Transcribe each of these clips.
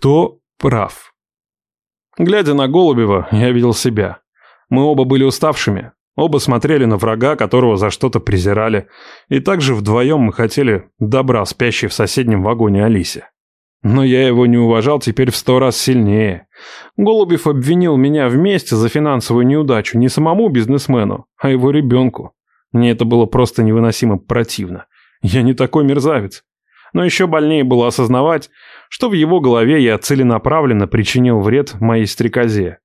Кто прав? Глядя на Голубева, я видел себя. Мы оба были уставшими, оба смотрели на врага, которого за что-то презирали, и также вдвоем мы хотели добра спящей в соседнем вагоне Алисе. Но я его не уважал теперь в сто раз сильнее. Голубев обвинил меня вместе за финансовую неудачу не самому бизнесмену, а его ребенку. Мне это было просто невыносимо противно. Я не такой мерзавец. Но еще больнее было осознавать, что в его голове я целенаправленно причинил вред моей стрекозе.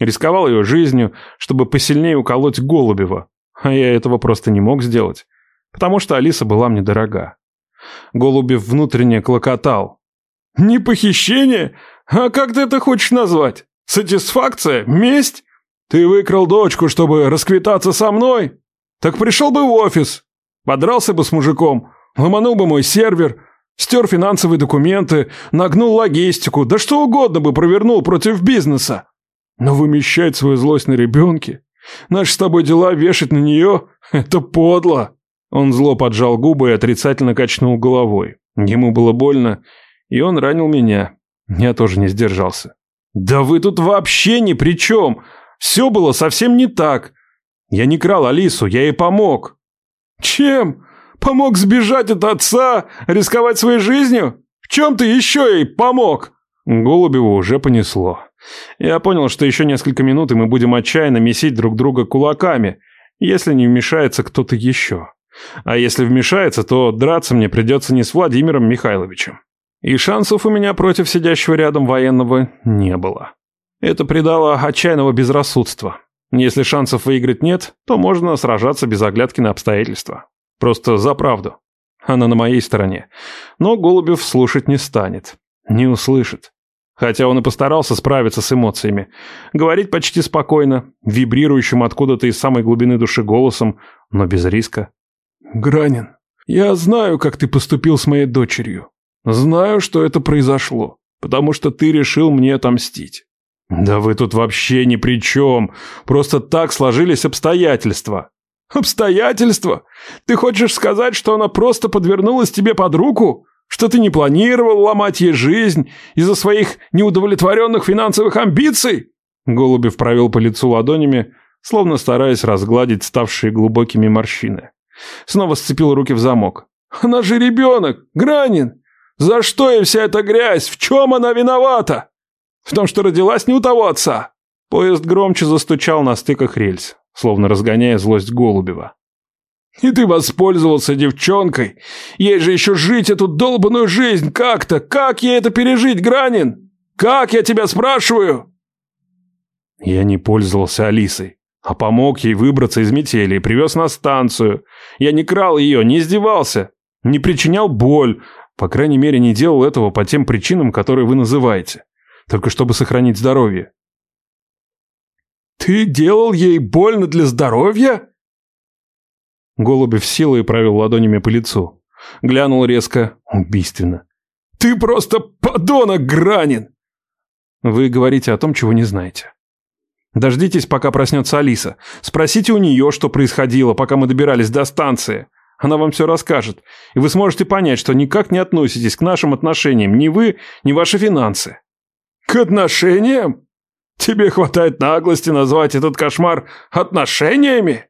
Рисковал ее жизнью, чтобы посильнее уколоть Голубева, а я этого просто не мог сделать, потому что Алиса была мне дорога. Голубев внутренне клокотал. «Не похищение? А как ты это хочешь назвать? Сатисфакция? Месть? Ты выкрал дочку, чтобы расквитаться со мной? Так пришел бы в офис, подрался бы с мужиком, ломанул бы мой сервер, стер финансовые документы, нагнул логистику, да что угодно бы провернул против бизнеса. Но вымещать свою злость на ребенке, наши с тобой дела вешать на нее – это подло. Он зло поджал губы и отрицательно качнул головой. Ему было больно, и он ранил меня. Я тоже не сдержался. «Да вы тут вообще ни при чем! Все было совсем не так. Я не крал Алису, я ей помог». «Чем? Помог сбежать от отца, рисковать своей жизнью? В чем ты еще ей помог?» Голубеву уже понесло. Я понял, что еще несколько минут, и мы будем отчаянно месить друг друга кулаками, если не вмешается кто-то еще. А если вмешается, то драться мне придется не с Владимиром Михайловичем. И шансов у меня против сидящего рядом военного не было. Это придало отчаянного безрассудства. Если шансов выиграть нет, то можно сражаться без оглядки на обстоятельства. Просто за правду. Она на моей стороне. Но Голубев слушать не станет. Не услышит. Хотя он и постарался справиться с эмоциями. Говорить почти спокойно, вибрирующим откуда-то из самой глубины души голосом, но без риска. «Гранин, я знаю, как ты поступил с моей дочерью. Знаю, что это произошло, потому что ты решил мне отомстить. «Да вы тут вообще ни при чем. Просто так сложились обстоятельства». «Обстоятельства? Ты хочешь сказать, что она просто подвернулась тебе под руку? Что ты не планировал ломать ей жизнь из-за своих неудовлетворенных финансовых амбиций?» Голубев провел по лицу ладонями, словно стараясь разгладить ставшие глубокими морщины. Снова сцепил руки в замок. «Она же ребенок! Гранин! За что ей вся эта грязь? В чем она виновата?» В том, что родилась не у того отца. Поезд громче застучал на стыках рельс, словно разгоняя злость Голубева. И ты воспользовался девчонкой. Ей же еще жить эту долбанную жизнь как-то. Как ей это пережить, Гранин? Как, я тебя спрашиваю? Я не пользовался Алисой, а помог ей выбраться из метели и привез на станцию. Я не крал ее, не издевался, не причинял боль. По крайней мере, не делал этого по тем причинам, которые вы называете только чтобы сохранить здоровье. «Ты делал ей больно для здоровья?» Голубев силой провел ладонями по лицу. Глянул резко, убийственно. «Ты просто подонок, Гранин!» «Вы говорите о том, чего не знаете. Дождитесь, пока проснется Алиса. Спросите у нее, что происходило, пока мы добирались до станции. Она вам все расскажет, и вы сможете понять, что никак не относитесь к нашим отношениям ни вы, ни ваши финансы. К отношениям? Тебе хватает наглости назвать этот кошмар отношениями?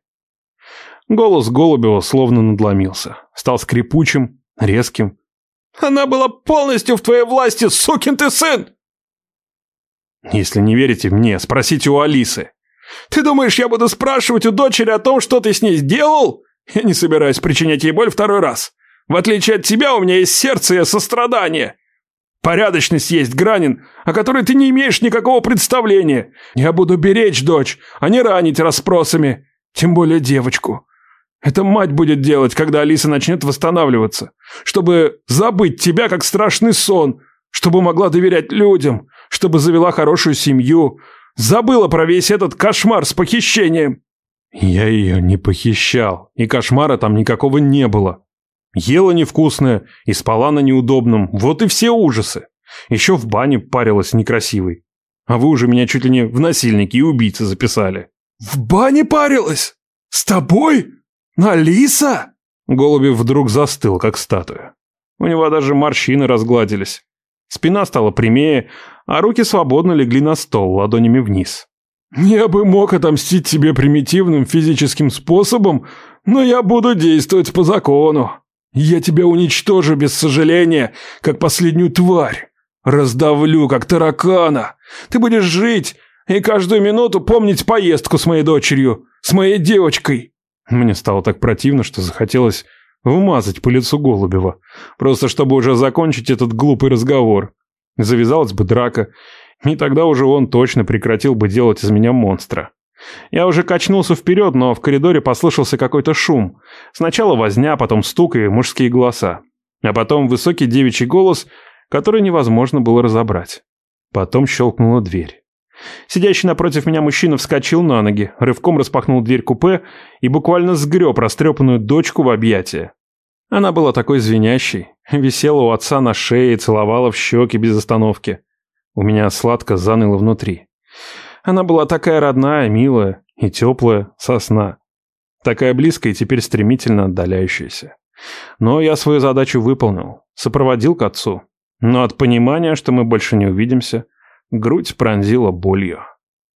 Голос Голубева словно надломился. Стал скрипучим, резким. Она была полностью в твоей власти, сукин ты сын! Если не верите мне, спросите у Алисы. Ты думаешь, я буду спрашивать у дочери о том, что ты с ней сделал? Я не собираюсь причинять ей боль второй раз. В отличие от тебя, у меня есть сердце и сострадание. Порядочность есть, Гранин, о которой ты не имеешь никакого представления. Я буду беречь дочь, а не ранить расспросами. Тем более девочку. Это мать будет делать, когда Алиса начнет восстанавливаться. Чтобы забыть тебя, как страшный сон. Чтобы могла доверять людям. Чтобы завела хорошую семью. Забыла про весь этот кошмар с похищением. Я ее не похищал. И кошмара там никакого не было. Ела невкусное и спала на неудобном. Вот и все ужасы. Еще в бане парилась некрасивой. А вы уже меня чуть ли не в насильники и убийцы записали. «В бане парилась? С тобой? Алиса?» Голубев вдруг застыл, как статуя. У него даже морщины разгладились. Спина стала прямее, а руки свободно легли на стол, ладонями вниз. «Я бы мог отомстить тебе примитивным физическим способом, но я буду действовать по закону. Я тебя уничтожу без сожаления, как последнюю тварь. Раздавлю, как таракана. Ты будешь жить и каждую минуту помнить поездку с моей дочерью, с моей девочкой». Мне стало так противно, что захотелось вмазать по лицу Голубева, просто чтобы уже закончить этот глупый разговор. Завязалась бы драка, и тогда уже он точно прекратил бы делать из меня монстра. Я уже качнулся вперед, но в коридоре послышался какой-то шум. Сначала возня, потом стук и мужские голоса. А потом высокий девичий голос, который невозможно было разобрать. Потом щелкнула дверь. Сидящий напротив меня мужчина вскочил на ноги, рывком распахнул дверь купе и буквально сгреб растрепанную дочку в объятия. Она была такой звенящей, висела у отца на шее и целовала в щеки без остановки. У меня сладко заныло внутри. Она была такая родная, милая и теплая сосна. Такая близкая и теперь стремительно отдаляющаяся. Но я свою задачу выполнил, сопроводил к отцу. Но от понимания, что мы больше не увидимся, грудь пронзила болью.